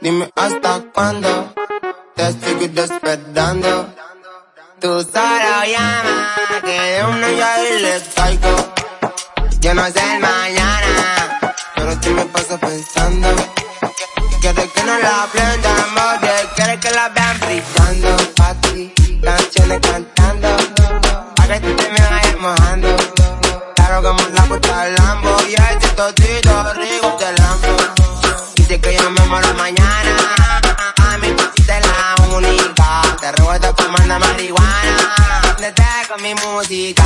Dime hasta cuándo te sigo despertando. Tú solo llama, que de una ya le caigo. Yo no sé el mañana, con mi música.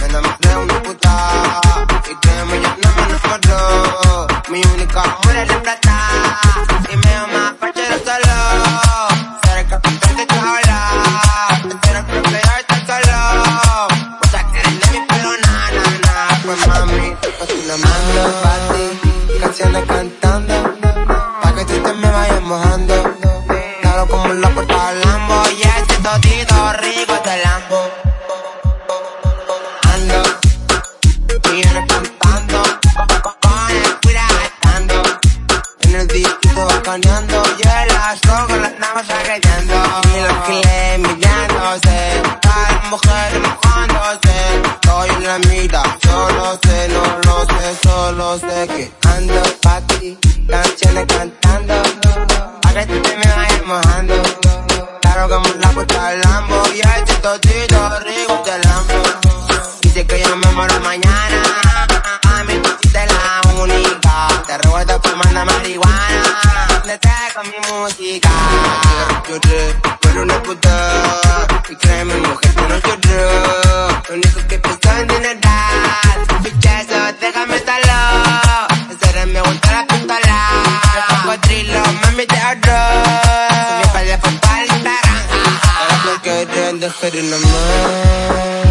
Me creo una puta, y que me llama no me mató. Mi única amor es la plata, y me ama parchero solo. Ser el capitán de tu entero creo que estoy solo. O sea que eres de mi pelo, na, na, na. Pues mami, cocina mando pa' ti, canciones cantando, pa' que tú te me vayas mojando. Claro como la puerta disquito bacaneando, y en las con las navas agrediendo. Y los giles mirándose, las mujeres mojándose. Estoy en la mira, solo sé, no lo sé, solo sé que ando pa' ti, canciones cantando. Pa' que te me vayas mojando. Claro que me la puesta al Lambo, y este totito rico te lambo. Dice que yo me muero mañana, con mi música. Lloré, pero una puta, y créeme mujer que no lloró. Lo único que pienso en dinero, bichazo, déjame estarlo. Hacer me gusta la pistola, cocodrilo, mami te adoro. Mi padre fue para el naranja, ahora no quieren dejar una más. ando,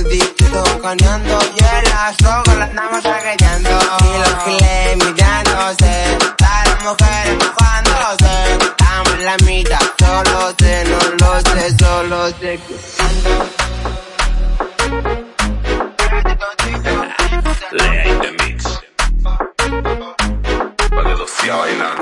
el distrito caneando, y en las drogas las estamos agrediendo, y los giles mirándose, las mujeres mojándose, estamos en la mitad, solo sé, no lo sé, solo sé que. Lea in the mix. Pa' que bailando.